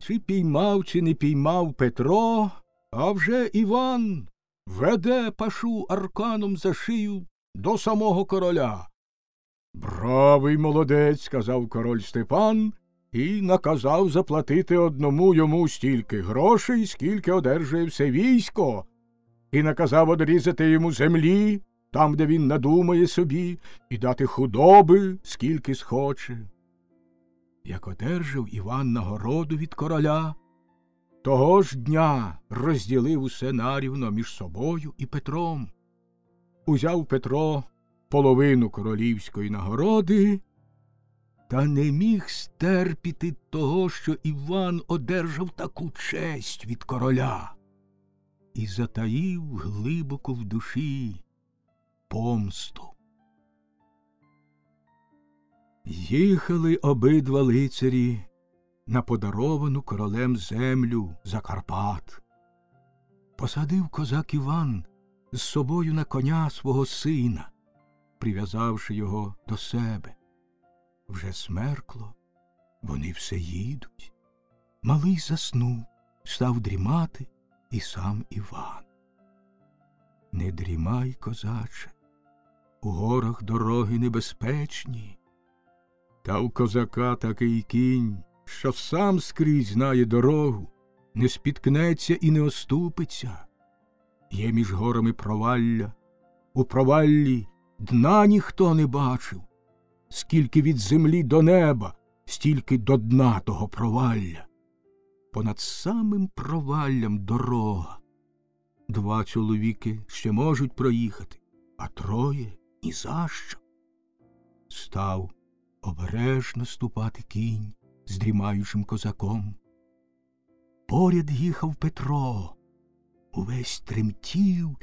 Чи піймав, чи не піймав Петро, а вже Іван веде пашу арканом за шию до самого короля. Бравий молодець, сказав король Степан, і наказав заплатити одному йому стільки грошей, скільки одержує все військо, і наказав одрізати йому землі, там, де він надумає собі, і дати худоби, скільки схоче. Як одержав Іван нагороду від короля, того ж дня розділив усе нарівно між собою і Петром. Узяв Петро половину королівської нагороди, та не міг стерпіти того, що Іван одержав таку честь від короля, і затаїв глибоко в душі помсту. Їхали обидва лицарі на подаровану королем землю Закарпат. Посадив козак Іван з собою на коня свого сина, прив'язавши його до себе. Вже смеркло, вони все їдуть. Малий заснув, став дрімати і сам Іван. Не дрімай, козаче, у горах дороги небезпечні. Та у козака такий кінь, що сам скрізь знає дорогу, не спіткнеться і не оступиться. Є між горами провалля, у проваллі дна ніхто не бачив, скільки від землі до неба, стільки до дна того провалля. Понад самим проваллям дорога. Два чоловіки ще можуть проїхати, а троє ні за що. Став обережно ступати кінь з дрімаючим козаком. Поряд їхав Петро, увесь тремтів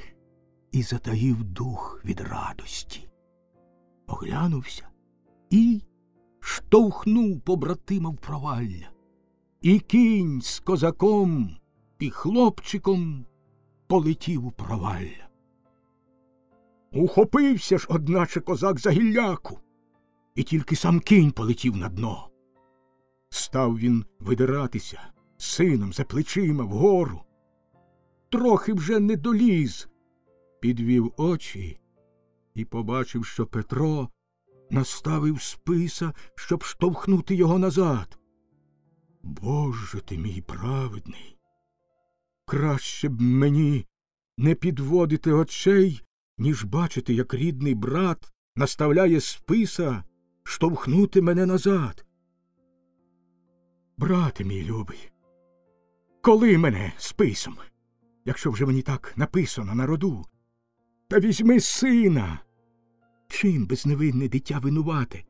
і затаїв дух від радості. Оглянувся і штовхнув побратима в провалля. І кінь з козаком і хлопчиком полетів у провалля. Ухопився ж, одначе козак за гілляку, і тільки сам кінь полетів на дно. Став він видиратися сином за плечима вгору. Трохи вже не доліз, підвів очі і побачив, що Петро наставив списа, щоб штовхнути його назад. Боже ти мій праведний. Краще б мені не підводити очей, ніж бачити, як рідний брат наставляє списа штовхнути мене назад. Брате мій любий, коли мене списом, якщо вже мені так написано на роду. Та візьми сина. Чим безневинне дитя винувате,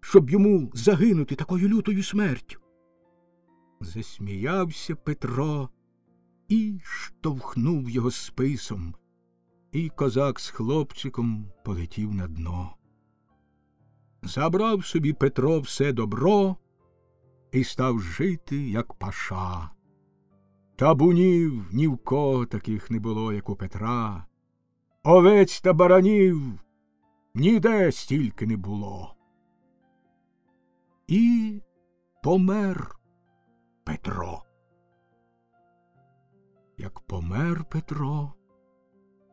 щоб йому загинути такою лютою смертю? Засміявся Петро і штовхнув його списом, і козак з хлопчиком полетів на дно. Забрав собі Петро все добро і став жити, як паша. Табунів ні в кого таких не було, як у Петра. Овець та баранів ніде стільки не було. І помер Петро. Як помер Петро,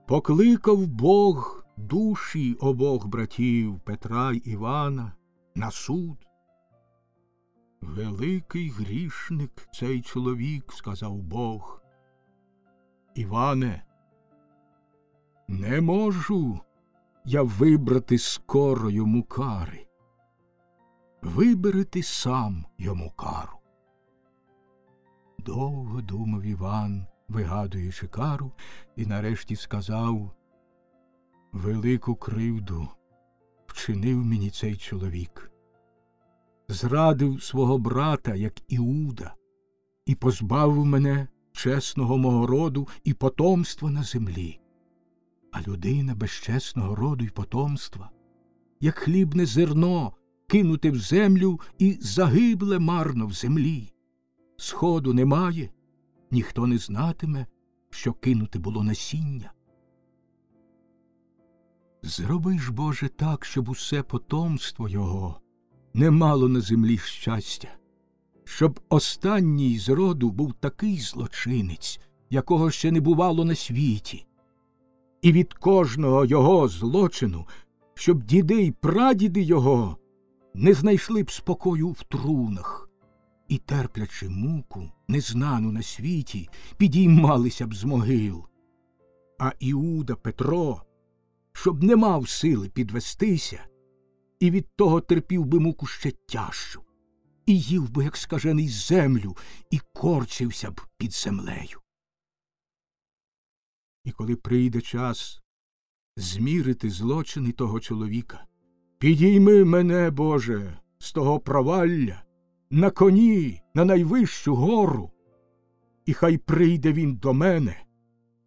покликав Бог душі обох братів Петра й Івана на суд. Великий грішник цей чоловік, сказав Бог. Іване, не можу я вибрати скоро йому кари. Вибери ти сам йому кару. Довго думав Іван, вигадуючи кару, і нарешті сказав Велику кривду вчинив мені цей чоловік зрадив свого брата, як Іуда, і позбавив мене чесного мого роду і потомства на землі. А людина без чесного роду і потомства, як хлібне зерно, кинуте в землю і загибле марно в землі. Сходу немає, ніхто не знатиме, що кинуте було насіння. Зроби ж, Боже, так, щоб усе потомство його не мало на землі щастя, щоб останній з роду був такий злочинець, якого ще не бувало на світі, і від кожного його злочину, щоб діди й прадіди його не знайшли б спокою в трунах, і, терплячи муку, незнану на світі, підіймалися б з могил. А Іуда Петро, щоб не мав сили підвестися, і від того терпів би муку ще тяжчу, і їв би, як скажений, землю, і корчився б під землею. І коли прийде час змірити злочини того чоловіка, підійми мене, Боже, з того провалля, на коні, на найвищу гору, і хай прийде він до мене,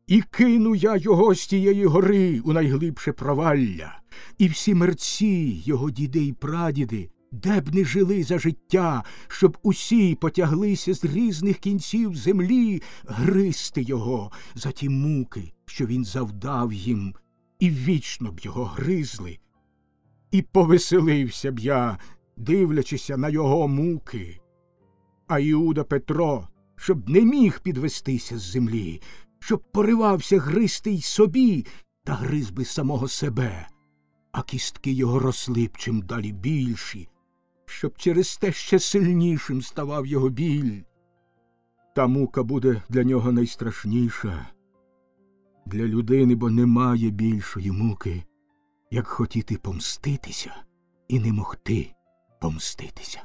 і кину я його з тієї гори у найглибше провалля, і всі мерці, його діди й прадіди, де б не жили за життя, щоб усі потяглися з різних кінців землі гристи його за ті муки, що він завдав їм, і вічно б його гризли. І повеселився б я, дивлячися на його муки. А Іуда Петро, щоб не міг підвестися з землі, щоб поривався гристи й собі та гриз би самого себе, а кістки його росли б чим далі більші, щоб через те ще сильнішим ставав його біль. Та мука буде для нього найстрашніша. Для людини, бо немає більшої муки, як хотіти помститися і не могти помститися.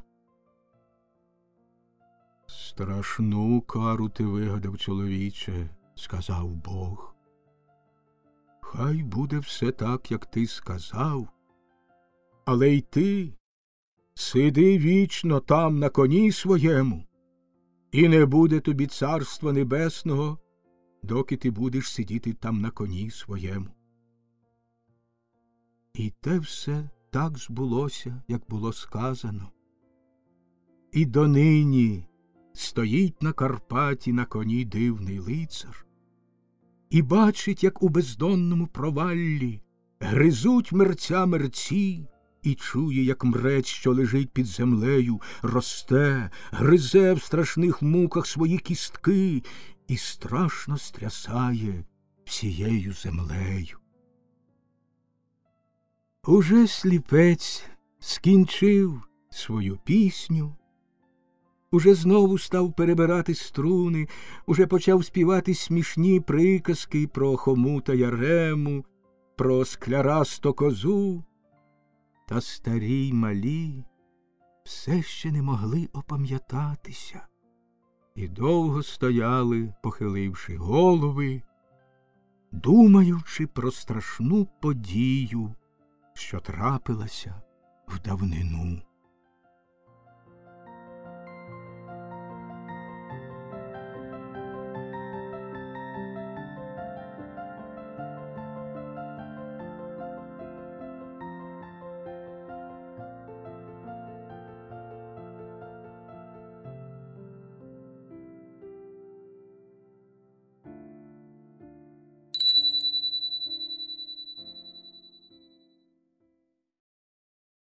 Страшну кару ти вигадав, чоловіче, сказав Бог. Хай буде все так, як ти сказав, але й ти сиди вічно там на коні своєму, і не буде тобі царства небесного, доки ти будеш сидіти там на коні своєму. І те все так збулося, як було сказано. І донині стоїть на Карпаті на коні дивний лицар, і бачить, як у бездонному проваллі гризуть мерця мерці, і чує, як мрець, що лежить під землею, росте, гризе в страшних муках свої кістки і страшно стрясає всією землею. Уже сліпець скінчив свою пісню уже знову став перебирати струни, уже почав співати смішні приказки про хомута ярему, про склярасто козу. Та старі й малі все ще не могли опам'ятатися, і довго стояли, похиливши голови, думаючи про страшну подію, що трапилася в давнину.